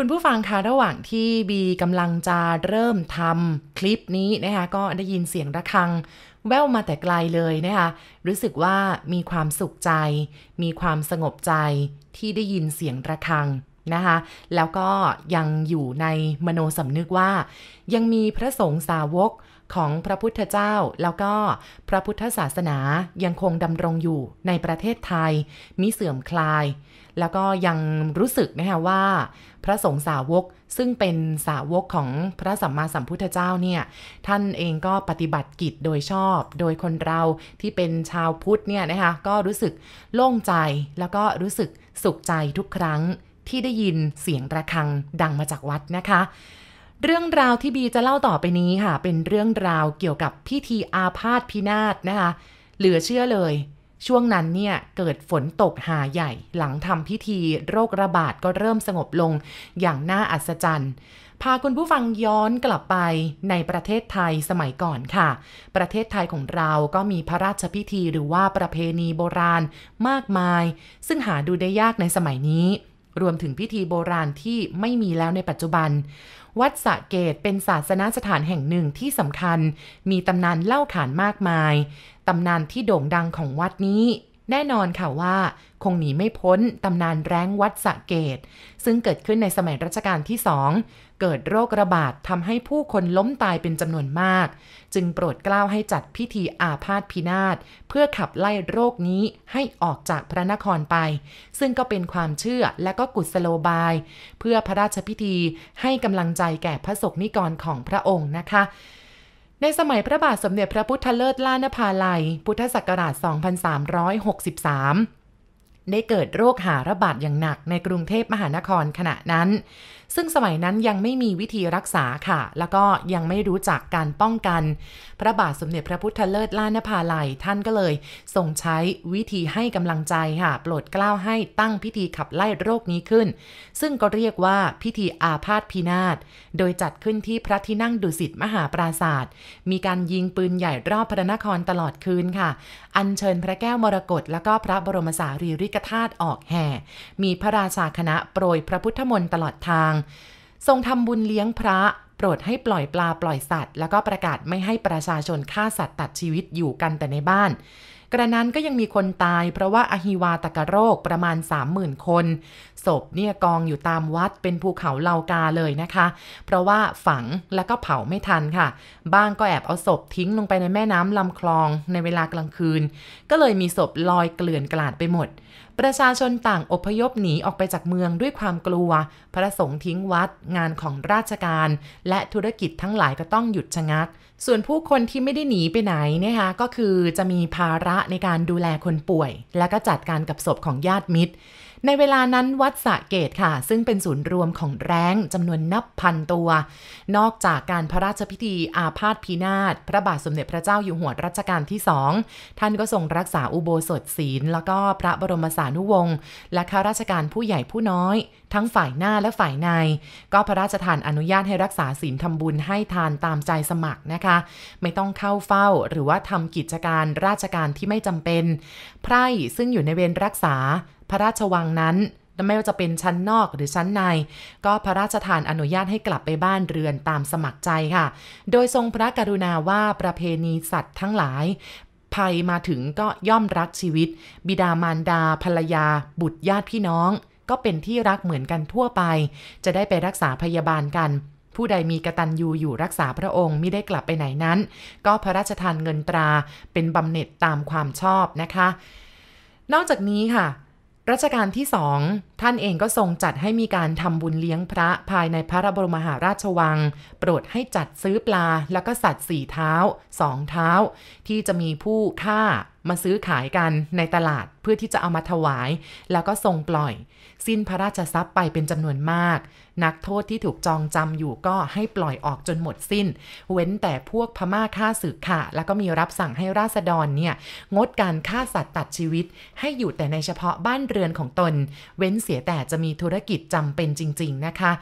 คุณผู้ฟังคะระหว่างที่บีกำลังจะเริ่มทำคลิปนี้นะคะ ก็ได้ยินเสียงระฆัง แว่วมาแต่ไกลเลยนะคะ รู้สึกว่ามีความสุขใจ มีความสงบใจที่ได้ยินเสียงระฆังนะคะ แล้วก็ยังอยู่ในมโนสำนึกว่า ยังมีพระสงฆ์สาวก ของพระพุทธเจ้า แล้วก็พระพุทธศาสนายังคงดำรงอยู่ในประเทศไทยมิเสื่อมคลาย แล้วก็ยังรู้สึกนะคะว่า พระสงฆ์สาวกซึ่งเป็นสาวกของพระสัมมาสัมพุทธเจ้าเนี่ยท่านเองก็ปฏิบัติกิจโดยชอบ โดยคนเราที่เป็นชาวพุทธเนี่ยนะคะก็รู้สึกโล่งใจแล้วก็รู้สึกสุขใจทุกครั้งที่ได้ยินเสียงระฆังดังมาจากวัดนะคะ เรื่องราวที่บีจะเล่าต่อไปนี้ค่ะ เป็นเรื่องราวเกี่ยวกับพิธีอาพาธพินาศนะคะ เหลือเชื่อเลย ช่วงนั้นเนี่ยเกิดฝนตกหาใหญ่ หลังทำพิธีโรคระบาดก็เริ่มสงบลงอย่างน่าอัศจรรย์พาคุณผู้ฟังย้อนกลับไปในประเทศไทยสมัยก่อนค่ะ ประเทศไทยของเราก็มีพระราชพิธีหรือว่าประเพณีโบราณมากมาย ซึ่งหาดูได้ยากในสมัยนี้ รวมถึงพิธีโบราณที่ไม่มีแล้วในปัจจุบัน วัดสะเกตเป็นศาสนสถานแห่งหนึ่งที่สำคัญ มีตำนานเล่าขานมากมาย ตำนานที่โด่งดังของวัดนี้ แน่นอนค่ะว่า คงหนีไม่พ้นตำนานแร้งวัดสะเกตซึ่งเกิดขึ้นในสมัยรัชกาลที่สองเกิดโรคระบาดทำให้ผู้คนล้มตายเป็นจำนวนมาก จึงโปรดเกล้าให้จัดพิธีอาพาธพินาศเพื่อขับไล่โรคนี้ให้ออกจากพระนครไป ซึ่งก็เป็นความเชื่อและก็กุศโลบาย เพื่อพระราชพิธีให้กำลังใจแก่พระสกนิกรของพระองค์นะคะ ในสมัยพระบาทสมเด็จพระพุทธเลิศล้านภาลัย พุทธศักราช 2363 ได้เกิดโรคหาระบาดอย่างหนักในกรุงเทพมหานครขณะนั้น ซึ่งสมัยนั้นยังไม่มีวิธีรักษาค่ะ แล้วก็ยังไม่รู้จักการป้องกัน พระบาทสมเด็จพระพุทธเลิศล้านภาลัยท่านก็เลยทรงใช้วิธีให้กำลังใจค่ะ โปรดเกล้าให้ตั้งพิธีขับไล่โรคนี้ขึ้น ซึ่งก็เรียกว่าพิธีอาพาธพินาศ โดยจัดขึ้นที่พระที่นั่งดุสิตมหาปราศาสตร์มีการยิงปืนใหญ่รอบพระนครตลอดคืนค่ะ อัญเชิญพระแก้วมรกตแล้วก็พระบรมสารีริกธาตุออกแห่ มีพระราชาคณะโปรยพระพุทธมนต์ตลอดทาง ทรงทำบุญเลี้ยงพระโปรดให้ปล่อยปลาปล่อยสัตว์ แล้วก็ประกาศไม่ให้ประชาชนฆ่าสัตว์ตัดชีวิตอยู่กันแต่ในบ้าน กระนั้นก็ยังมีคนตายเพราะว่าอหิวาตกโรคประมาณ 30,000 คน ศพเนี่ยกองอยู่ตามวัดเป็นภูเขาเหล่ากาเลยนะคะ เพราะว่าฝังแล้วก็เผาไม่ทันค่ะ บ้างก็แอบเอาศพทิ้งลงไปในแม่น้ำลำคลองในเวลากลางคืน ก็เลยมีศพลอยเกลื่อนกลาดไปหมด ประชาชนต่างอพยพหนีออกไปจากเมืองด้วยความกลัว พระสงฆ์ทิ้งวัด งานของราชการ และธุรกิจทั้งหลายก็ต้องหยุดชะงัก ส่วนผู้คนที่ไม่ได้หนีไปไหนนะคะก็คือจะมีภาระในการดูแลคนป่วย และก็จัดการกับศพของญาติมิตร ในเวลานั้นวัดสะเกตค่ะ ซึ่งเป็นศูนย์รวมของแร้งจำนวนนับพันตัว นอกจากการพระราชพิธีอาพาธพินาศพระบาทสมเด็จพระเจ้าอยู่หัวรัชกาลที่สองท่านก็ทรงรักษาอุโบสถศีล แล้วก็พระบรมสานุวงศ์และข้าราชการผู้ใหญ่ผู้น้อยทั้งฝ่ายหน้าและฝ่ายใน ก็พระราชทานอนุญาตให้รักษาศีลทำบุญให้ทานตามใจสมัครนะคะ ไม่ต้องเข้าเฝ้าหรือว่าทำกิจการราชการที่ไม่จำเป็น ไพร่ซึ่งอยู่ในเวรรักษาพระราชวังนั้นไม่ว่าจะเป็นชั้นนอกหรือชั้นใน ก็พระราชทานอนุญาตให้กลับไปบ้านเรือนตามสมัครใจค่ะ โดยทรงพระกรุณาว่าประเพณีสัตว์ทั้งหลาย ภัยมาถึงก็ย่อมรักชีวิต บิดามารดาภรรยา บุตรญาติพี่น้อง ก็เป็นที่รักเหมือนกันทั่วไป จะได้ไปรักษาพยาบาลกัน ผู้ใดมีกตัญญูอยู่รักษาพระองค์ไม่ได้กลับไปไหนนั้น ก็พระราชทานเงินตราเป็นบำเหน็จตามความชอบนะคะ นอกจากนี้ค่ะรัชกาลที่สองท่านเองก็ทรงจัดให้มีการทำบุญเลี้ยงพระภายในพระบรมมหาราชวัง โปรดให้จัดซื้อปลาแล้วก็สัตว์สี่เท้าสองเท้า ที่จะมีผู้ฆ่า มาซื้อขายกันในตลาดเพื่อที่จะเอามาถวาย แล้วก็ทรงปล่อย สิ้นพระราชทรัพย์ไปเป็นจำนวนมาก นักโทษที่ถูกจองจำอยู่ก็ให้ปล่อยออกจนหมดสิ้น เว้นแต่พวกพม่าฆ่าศึกค่ะ แล้วก็มีรับสั่งให้ราษฎรเนี่ยงดการฆ่าสัตว์ตัดชีวิต ให้อยู่แต่ในเฉพาะบ้านเรือนของตน เว้นเสียแต่จะมีธุรกิจจำเป็นจริง ๆ นะคะ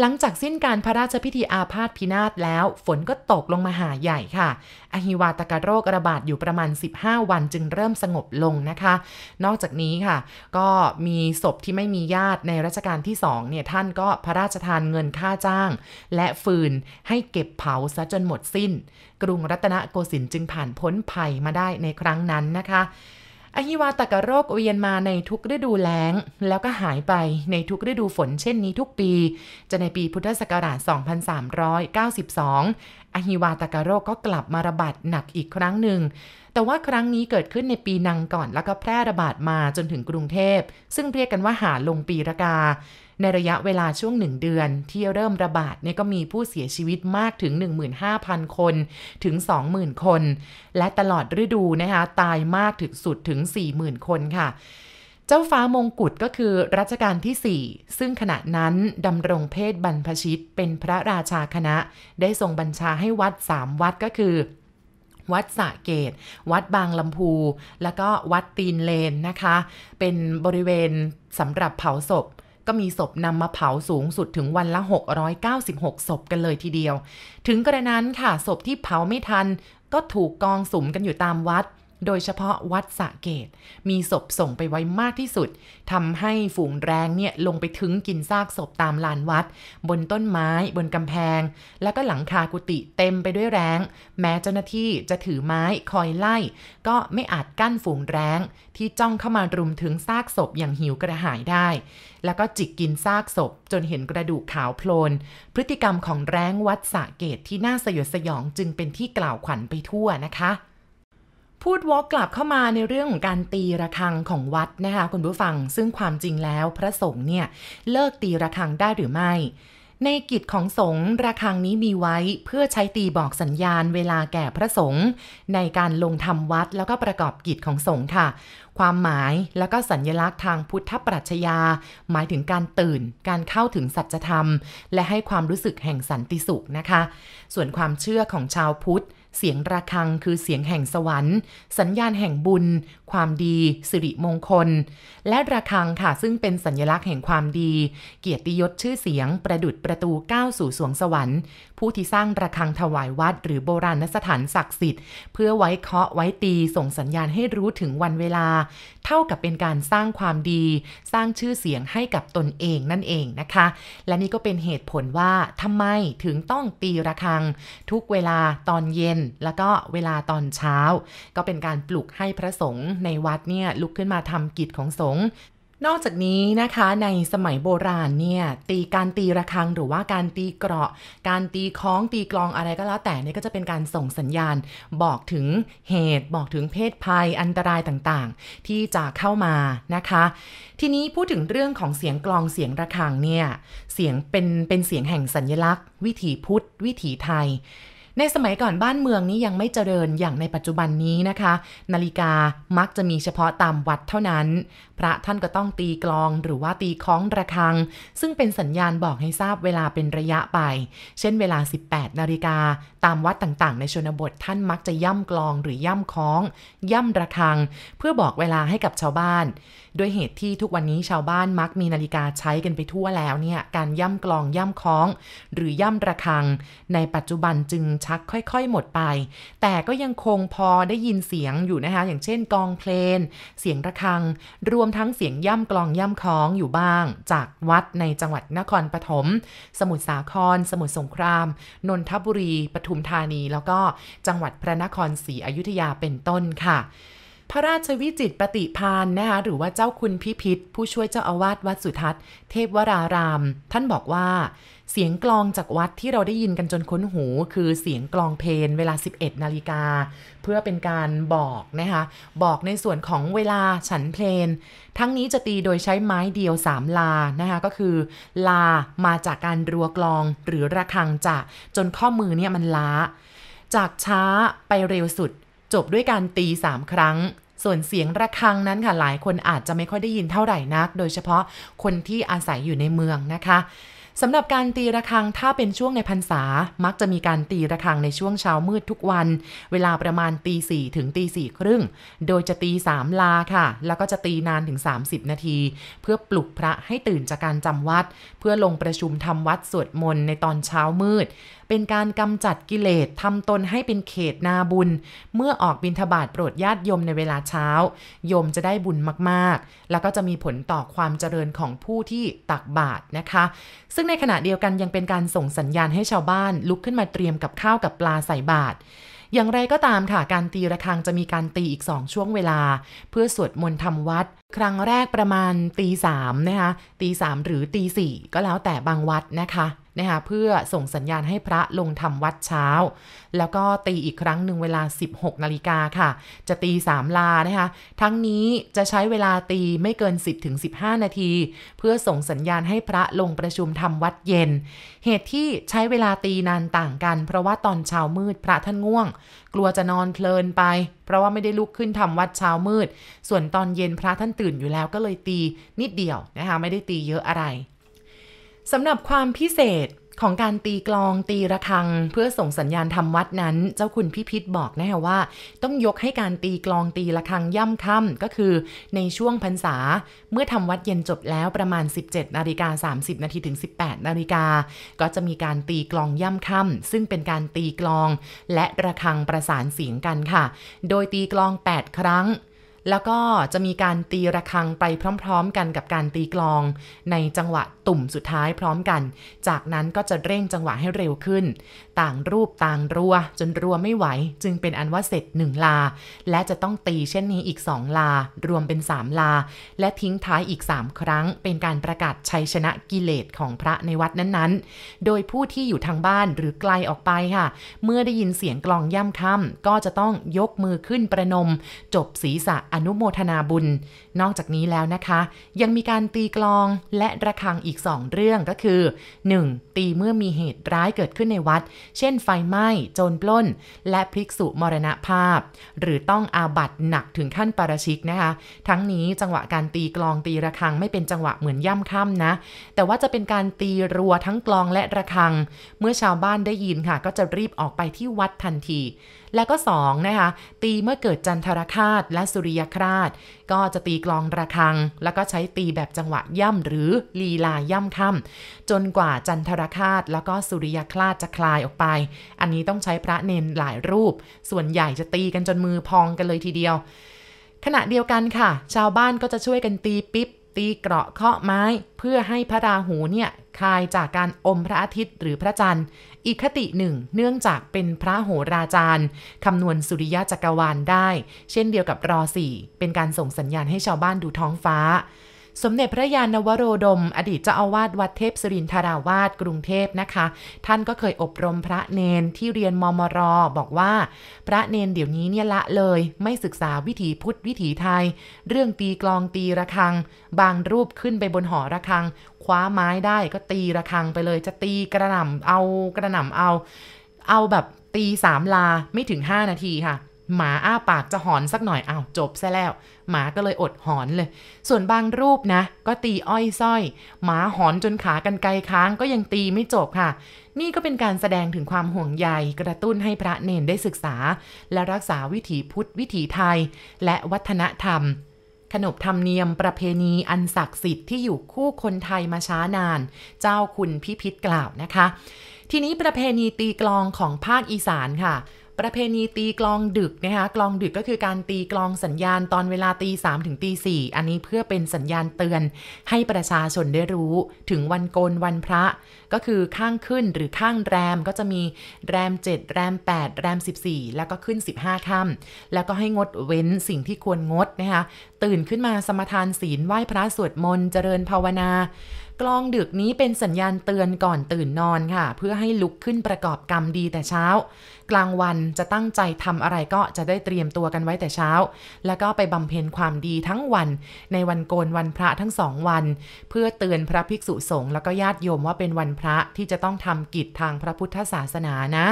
หลังจากสิ้นการพระราชพิธีอาพาธพินาศแล้ว ฝนก็ตกลงมาหาใหญ่ค่ะ อหิวาตกโรคระบาดอยู่ประมาณ 15 วันจึงเริ่มสงบลงนะคะ นอกจากนี้ค่ะ ก็มีศพที่ไม่มีญาติในรัชกาลที่2เนี่ยท่านก็พระราชทานเงินค่าจ้าง และฟืนให้เก็บเผาซะจนหมดสิ้น กรุงรัตนโกสินทร์จึงผ่านพ้นภัยมาได้ในครั้งนั้นนะคะ อหิวาตกโรคเวียนมาในทุกฤดูแล้ง แล้วก็หายไปในทุกฤดูฝนเช่นนี้ทุกปี จะในปีพุทธศักราช 2392 อหิวาตกโรคก็กลับมาระบาดหนักอีกครั้งหนึ่ง แต่ว่าครั้งนี้เกิดขึ้นในปีนังก่อนแล้วก็แพร่ระบาดมาจนถึงกรุงเทพ ซึ่งเรียกกันว่าหาลงปีรกา ในระยะเวลาช่วงหนึ่งเดือนที่เริ่มระบาดเนี่ยก็มีผู้เสียชีวิตมากถึง 15,000 คนถึง 20,000 คน และตลอดฤดูนะคะตายมากถึงสุดถึง 40,000 คนค่ะเจ้าฟ้ามงกุฎก็คือรัชกาลที่ 4 ซึ่งขณะนั้นดำรงเพศบรรพชิตเป็นพระราชาคณะ ได้ทรงบัญชาให้วัด 3 วัดก็คือ วัดสะเกต วัดบางลำพู แล้วก็วัดตีนเลนนะคะ เป็นบริเวณสำหรับเผาศพ ก็มีศพนำมาเผาสูงสุดถึงวันละ 696 ศพกันเลยทีเดียว ถึงกระนั้นค่ะศพที่เผาไม่ทัน ก็ถูกกองสุมกันอยู่ตามวัด โดยเฉพาะวัดสะเกต มีศพส่งไปไว้มากที่สุดทำให้ฝูงแรงเนี่ยลงไปถึงกินซากศพตามลานวัด บนต้นไม้ บนกำแพง แล้วก็หลังคากุฏิเต็มไปด้วยแรงแม้เจ้าหน้าที่จะถือไม้คอยไล่ ก็ไม่อาจกั้นฝูงแรงที่จ้องเข้ามารุมถึงซากศพอย่างหิวกระหายได้ แล้วก็จิกกินซากศพจนเห็นกระดูกขาวโพลน พฤติกรรมของแรงวัดสะเกตที่น่าสยดสยองจึงเป็นที่กล่าวขวัญไปทั่วนะคะ พูดวอกกลับเข้ามาในเรื่องของการตีระฆังของวัดนะคะคุณผู้ฟัง ซึ่งความจริงแล้วพระสงฆ์เนี่ยเลิกตีระฆังได้หรือไม่ ในกิจของสงฆ์ระฆังนี้มีไว้เพื่อใช้ตีบอกสัญญาณเวลาแก่พระสงฆ์ในการลงทำวัดแล้วก็ประกอบกิจของสงฆ์ค่ะ ความหมายแล้วก็สัญญลักษณ์ทางพุทธปรัชญา หมายถึงการตื่น การเข้าถึงสัจธรรม และให้ความรู้สึกแห่งสันติสุขนะคะ ส่วนความเชื่อของชาวพุทธ เสียงระฆังคือเสียงแห่งสวรรค์ สัญญาณแห่งบุญ ความดี สิริมงคล และระฆังค่ะซึ่งเป็นสัญลักษณ์แห่งความดี เกียรติยศชื่อเสียง ประดุดประตูก้าวสู่สวงสวรรค์ ผู้ที่สร้างระฆังถวายวัด หรือโบราณสถานศักดิ์สิทธิ์ เพื่อไว้เคาะไว้ตีส่งสัญญาณให้รู้ถึงวันเวลา เท่ากับเป็นการสร้างความดี สร้างชื่อเสียงให้กับตนเองนั่นเองนะคะ และนี่ก็เป็นเหตุผลว่าทำไมถึงต้องตีระฆัง ทุกเวลาตอนเย็นแล้วก็เวลาตอนเช้า ก็เป็นการปลุกให้พระสงฆ์ในวัดเนี่ยลุกขึ้นมาทำกิจของสงฆ์นอกจากนี้นะคะในสมัยโบราณเนี่ยตีการตีระฆังหรือว่าการตีเกราะ การตีคล้องตีกลองอะไรก็แล้วแต่นี่ก็จะเป็นการส่งสัญญาณ บอกถึงเหตุ บอกถึงเพศภัยอันตรายต่างๆ ที่จะเข้ามานะคะ ทีนี้พูดถึงเรื่องของเสียงกลองเสียงระฆังเนี่ยเสียงเป็นเป็นเสียงแห่งสัญญลักษณ์ วิถีพุทธ วิถีไทย ในสมัยก่อนบ้านเมืองนี้ยังไม่เจริญอย่างในปัจจุบันนี้นะคะ นาฬิกามักจะมีเฉพาะตามวัดเท่านั้น พระท่านก็ต้องตีกลองหรือว่าตีคล้องระฆัง ซึ่งเป็นสัญญาณบอกให้ทราบเวลาเป็นระยะไป เช่นเวลา 18 นาฬิกา ตามวัดต่างๆ ในชนบทท่านมักจะย่ำกลองหรือย่ำคล้อง ย่ำระฆัง เพื่อบอกเวลาให้กับชาวบ้าน ด้วยเหตุที่ทุกวันนี้ชาวบ้านมักมีนาฬิกาใช้กันไปทั่วแล้วเนี่ยการย่ำกลองย่ำคล้อง หรือย่ำระฆัง ในปัจจุบันจึงชักค่อยๆหมดไป แต่ก็ยังคงพอได้ยินเสียงอยู่นะคะ อย่างเช่นกองเพลงเสียงระฆัง รวมทั้งเสียงย่ำกลองย่ำคล้องอยู่บ้าง จากวัดในจังหวัดนครปฐม สมุทรสาคร สมุทรสงคราม นนทบุรี ปทุมธานี แล้วก็จังหวัดพระนครศรีอยุธยาเป็นต้นค่ะ พระราชวิจิตปฏิพานนะคะหรือว่าเจ้าคุณพิพิธผู้ช่วยเจ้าอาวาสวัดสุทัศน์ เทพวราราม ท่านบอกว่า เสียงกลองจากวัดที่เราได้ยินกันจนคุ้นหู คือเสียงกลองเพลนเวลา 11 นาฬิกา เพื่อเป็นการบอกนะคะบอกในส่วนของเวลาฉันเพลน ทั้งนี้จะตีโดยใช้ไม้เดียว 3 ลานะคะก็คือ ลามาจากการรัวกลองหรือระฆังจะจนข้อมือเนี่ยมันล้า จากช้าไปเร็วสุด จบด้วยการตีสามครั้ง ส่วนเสียงระฆังนั้นค่ะหลายคนอาจจะไม่ค่อยได้ยินเท่าไหร่นัก โดยเฉพาะคนที่อาศัยอยู่ในเมืองนะคะสำหรับการตีระฆังถ้าเป็นช่วงในพรรษา มักจะมีการตีระฆังในช่วงเช้ามืดทุกวัน เวลาประมาณตีสี่ถึงตีสี่ครึ่ง โดยจะตีสามลาค่ะ แล้วก็จะตีนานถึง 30 นาที เพื่อปลุกพระให้ตื่นจากการจำวัด เพื่อลงประชุมทำวัดสวดมนต์ในตอนเช้ามืด เป็นการกำจัดกิเลสทำตนให้เป็นเขตนาบุญ เมื่อออกบิณฑบาตโปรดญาติโยมในเวลาเช้า โยมจะได้บุญมากๆ แล้วก็จะมีผลต่อความเจริญของผู้ที่ตักบาตรนะคะ ซึ่งในขณะเดียวกันยังเป็นการส่งสัญญาณให้ชาวบ้านลุกขึ้นมาเตรียมกับข้าวกับปลาใส่บาตรอย่างไรก็ตามค่ะ การตีระฆังจะมีการตีอีก2ช่วงเวลา เพื่อสวดมนต์ทำวัด ครั้งแรกประมาณตีสามนะคะตีสามหรือตีสี่ก็แล้วแต่บางวัดนะคะนะคะเพื่อส่งสัญญาณให้พระลงทำวัดเช้า แล้วก็ตีอีกครั้งหนึ่งเวลา 16 นาฬิกาค่ะ จะตี3ลานะคะทั้งนี้จะใช้เวลาตีไม่เกิน 10-15 นาที เพื่อส่งสัญญาณให้พระลงประชุมทำวัดเย็น เหตุที่ใช้เวลาตีนานต่างกัน เพราะว่าตอนเช้ามืดพระท่านง่วง กลัวจะนอนเพลินไป เพราะว่าไม่ได้ลุกขึ้นทำวัดเช้ามืด ส่วนตอนเย็นพระท่านตื่นอยู่แล้วก็เลยตีนิดเดียวนะคะไม่ได้ตีเยอะอะไรสำหรับความพิเศษของการตีกลองตีระฆังเพื่อส่งสัญญาณทำวัดนั้น เจ้าคุณพิพิธบอกนะคะว่า ต้องยกให้การตีกลองตีระฆังย่ำค่ำก็คือในช่วงพรรษา เมื่อทำวัดเย็นจบแล้วประมาณ 17นาฬิกา30นาทีถึง 18นาฬิกาก็จะมีการตีกลองย่ำค่ำซึ่งเป็นการตีกลอง และระฆังประสานเสียงกันค่ะ โดยตีกลอง 8 ครั้ง แล้วก็จะมีการตีระฆังไปพร้อมๆ กันกับการตีกลอง ในจังหวะตุ่มสุดท้ายพร้อมกัน จากนั้นก็จะเร่งจังหวะให้เร็วขึ้น ต่างรูปต่างรัว จนรัวไม่ไหว จึงเป็นอันว่าเสร็จหนึ่งลา และจะต้องตีเช่นนี้อีกสองลา รวมเป็นสามลา และทิ้งท้ายอีกสามครั้ง เป็นการประกาศชัยชนะกิเลสของพระในวัดนั้นๆ โดยผู้ที่อยู่ทางบ้านหรือไกลออกไปค่ะ เมื่อได้ยินเสียงกลองย่ำค่ำก็จะต้องยกมือขึ้นประนม จบศีรษะอนุโมทนาบุญ นอกจากนี้แล้วนะคะ ยังมีการตีกลองและระฆังอีกสองเรื่องก็คือ 1. ตีเมื่อมีเหตุร้ายเกิดขึ้นในวัด เช่นไฟไหม้ โจรปล้น และพลิกษุมรณภาพ หรือต้องอาบัตหนักถึงขั้นปาราชิกนะคะ ทั้งนี้จังหวะการตีกลองตีระฆังไม่เป็นจังหวะเหมือนย่ำค่ำนะ แต่ว่าจะเป็นการตีรัวทั้งกลองและระฆัง เมื่อชาวบ้านได้ยินค่ะ ก็จะรีบออกไปที่วัดทันที และก็2นะคะตีเมื่อเกิดจันทรคาตและสุริยคราช ก็จะตีกลองระฆัง แล้วก็ใช้ตีแบบจังหวะย่ำหรือลีลาย่ำค่ำจนกว่าจันทรคาตแล้วก็สุริยคราชจะคลายออกไป อันนี้ต้องใช้พระเนนหลายรูป ส่วนใหญ่จะตีกันจนมือพองกันเลยทีเดียว ขณะเดียวกันค่ะ ชาวบ้านก็จะช่วยกันตีปิ๊บ ตีเกราะเคาะไม้เพื่อให้พระราหูเนี่ยคายจากการอมพระอาทิตย์หรือพระจันทร์ อีกคติหนึ่ง เนื่องจากเป็นพระโหราจารย์คำนวณสุริยะจักรวาลได้ เช่นเดียวกับรอสี่เป็นการส่งสัญญาณให้ชาวบ้านดูท้องฟ้า สมเด็จพระยานวโรดม อดีตเจ้าอาวาสวัดเทพสรินทราวาสกรุงเทพนะคะ ท่านก็เคยอบรมพระเนนที่เรียนมมรบอกว่า พระเนนเดี๋ยวนี้เนี่ยละเลย ไม่ศึกษาวิถีพุทธวิถีไทย เรื่องตีกลองตีระฆัง บางรูปขึ้นไปบนหอระฆัง คว้าไม้ได้ก็ตีระฆังไปเลย จะตีกระหน่ำเอากระหน่ำเอา เอาแบบตีสามลาไม่ถึง 5 นาทีค่ะ หมาอ้าปากจะหอนสักหน่อยอ้าวจบซะแล้ว หมาก็เลยอดหอนเลย ส่วนบางรูปนะ ก็ตีอ้อยส้อย หมาหอนจนขากันไกลค้างก็ยังตีไม่จบค่ะ นี่ก็เป็นการแสดงถึงความห่วงใยกระตุ้นให้พระเนนได้ศึกษา และรักษาวิถีพุทธวิถีไทย และวัฒนธรรมขนบธรรมเนียมประเพณีอันศักดิ์สิทธิ์ที่อยู่คู่คนไทยมาช้านาน เจ้าคุณพิพิธกล่าวนะคะ ทีนี้ประเพณีตีกลองของภาคอีสานค่ะ ประเพณีตีกลองดึกนะคะกลองดึกก็คือการตีกลองสัญญาณตอนเวลาตีสามถึงตีสี่อันนี้เพื่อเป็นสัญญาณเตือน ให้ประชาชนได้รู้ถึงวันโกนวันพระ ก็คือข้างขึ้นหรือข้างแรมก็จะมีแรม 7 แรม 8 แรม 14 แล้วก็ขึ้น 15ค่ำแล้วก็ให้งดเว้นสิ่งที่ควรงดนะคะ ตื่นขึ้นมาสมทานศีลไหว้พระสวดมนต์เจริญภาวนา กลองดึกนี้เป็นสัญญาณเตือนก่อนตื่นนอนค่ะ เพื่อให้ลุกขึ้นประกอบกรรมดีแต่เช้า กลางวันจะตั้งใจทำอะไรก็จะได้เตรียมตัวกันไว้แต่เช้า แล้วก็ไปบำเพ็ญความดีทั้งวัน ในวันโกนวันพระทั้งสองวัน เพื่อเตือนพระภิกษุสงฆ์แล้วก็ญาติโยมว่าเป็นวันพระที่จะต้องทำกิจทางพระพุทธศาสนานะ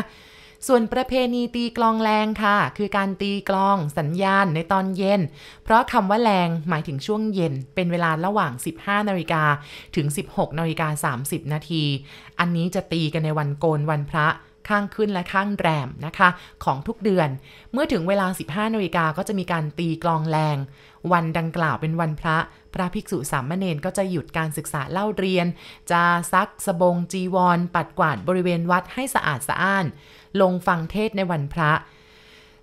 ส่วนประเพณีตีกลองแรงค่ะ คือการตีกลองสัญญาณในตอนเย็น เพราะคำว่าแรงหมายถึงช่วงเย็น เป็นเวลาระหว่าง 15 นาฬิกาถึง 16 นาฬิกา 30 นาที อันนี้จะตีกันในวันโกนวันพระ ข้างขึ้นและข้างแรมนะคะ ของทุกเดือน เมื่อถึงเวลา 15นาฬิกาก็จะมีการตีกลองแรง วันดังกล่าวเป็นวันพระ พระภิกษุสามเณรก็จะหยุดการศึกษาเล่าเรียน จะซักสบงจีวร ปัดกวาดบริเวณวัดให้สะอาดสะอ้าน ลงฟังเทศในวันพระ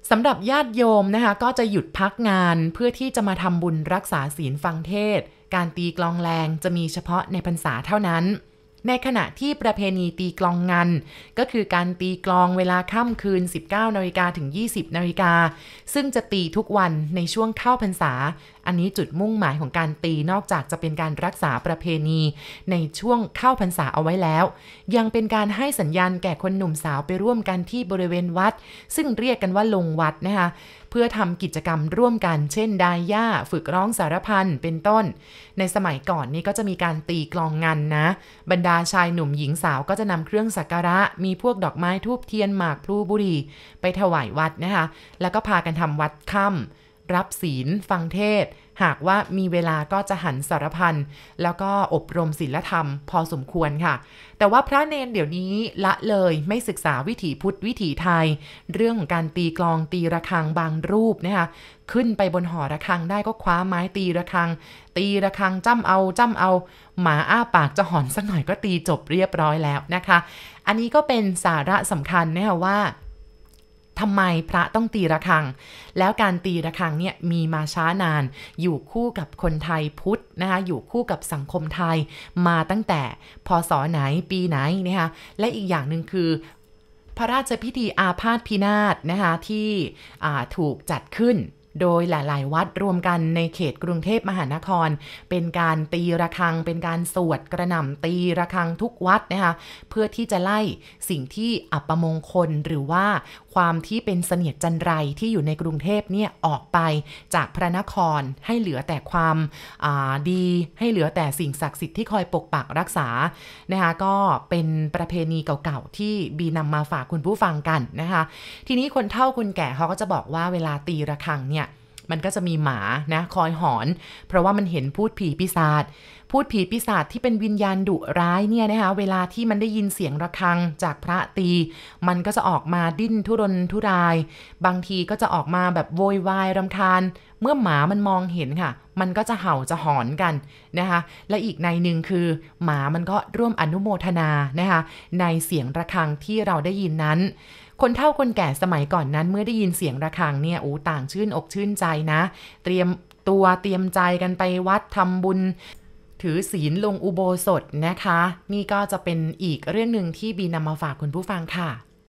สำหรับญาติโยมนะคะ ก็จะหยุดพักงานเพื่อที่จะมาทำบุญรักษาศีลฟังเทศ การตีกลองแรงจะมีเฉพาะในพรรษาเท่านั้น ในขณะที่ประเพณีตีกลองงานก็คือการตีกลองเวลาค่ำคืน 19นาฬิกาถึง 20นาฬิกาซึ่งจะตีทุกวันในช่วงเข้าพรรษา อันนี้จุดมุ่งหมายของการตีนอกจากจะเป็นการรักษาประเพณีในช่วงเข้าพรรษาเอาไว้แล้ว ยังเป็นการให้สัญญาณแก่คนหนุ่มสาวไปร่วมกันที่บริเวณวัด ซึ่งเรียกกันว่าลงวัดนะคะเพื่อทำกิจกรรมร่วมกันเช่น ดายย่าฝึกร้องสารพันเป็นต้น ในสมัยก่อนนี้ก็จะมีการตีกลองงันนะ บรรดาชายหนุ่มหญิงสาวก็จะนำเครื่องสักการะ มีพวกดอกไม้ทูบเทียนหมากพลูบุรีไปถวายวัดนะคะ แล้วก็พากันทำวัดค่ำ รับศีล ฟังเทศ หากว่ามีเวลาก็จะหันสารพันแล้วก็อบรมศีลธรรมพอสมควรค่ะ แต่ว่าพระเนนเดี๋ยวนี้ละเลยไม่ศึกษาวิถีพุทธวิถีไทย เรื่องของการตีกลองตีระฆังบางรูปนะคะขึ้นไปบนหอระฆังได้ก็คว้าไม้ตีระฆัง ตีระฆังจ้ำเอาจ้ำเอา หมาอ้าปากจะหอนสักหน่อยก็ตีจบเรียบร้อยแล้วนะคะ อันนี้ก็เป็นสาระสำคัญนะคะว่า ทำไมพระต้องตีระฆัง แล้วการตีระฆังเนี่ยมีมาช้านาน อยู่คู่กับคนไทยพุทธนะคะอยู่คู่กับสังคมไทยมาตั้งแต่พศไหนปีไหนนะคะและอีกอย่างหนึ่งคือพระราชพิธีอาพาธพินาศนะคะที่ถูกจัดขึ้น โดยหลาย ๆ วัดรวมกันในเขตกรุงเทพมหานคร เป็นการตีระฆัง เป็นการสวดกระหน่ำตีระฆังทุกวัดนะคะเพื่อที่จะไล่สิ่งที่อัปมงคลหรือว่าความที่เป็นเสนียดจันไรที่อยู่ในกรุงเทพเนี่ยออกไปจากพระนครให้เหลือแต่ความดีให้เหลือแต่สิ่งศักดิ์สิทธิ์ที่คอยปกปักรักษานะคะก็เป็นประเพณีเก่าๆที่บีนำมาฝากคุณผู้ฟังกันนะคะ ทีนี้คนเฒ่าคนแก่เขาก็จะบอกว่าเวลาตีระฆังเนี่ย มันก็จะมีหมานะคอยหอน เพราะว่ามันเห็นพูดผีปีศาจพูดผีปีศาจที่เป็นวิญญาณดุร้ายเนี่ยนะคะเวลาที่มันได้ยินเสียงระฆังจากพระตี มันก็จะออกมาดิ้นทุรนทุราย บางทีก็จะออกมาแบบโวยวายรำคาญ เมื่อหมามันมองเห็นค่ะ มันก็จะเห่าจะหอนกันนะคะ และอีกในหนึ่งคือ หมามันก็ร่วมอนุโมทนานะคะในเสียงระฆังที่เราได้ยินนั้น คนเฒ่าคนแก่สมัยก่อนนั้น เมื่อได้ยินเสียงระฆังเนี่ยโอ้ต่างชื่นอกชื่นใจนะ เตรียมตัวเตรียมใจกันไปวัดทำบุญถือศีลลงอุโบสถนะคะ นี่ก็จะเป็นอีกเรื่องหนึ่งที่บีนำมาฝากคุณผู้ฟังค่ะ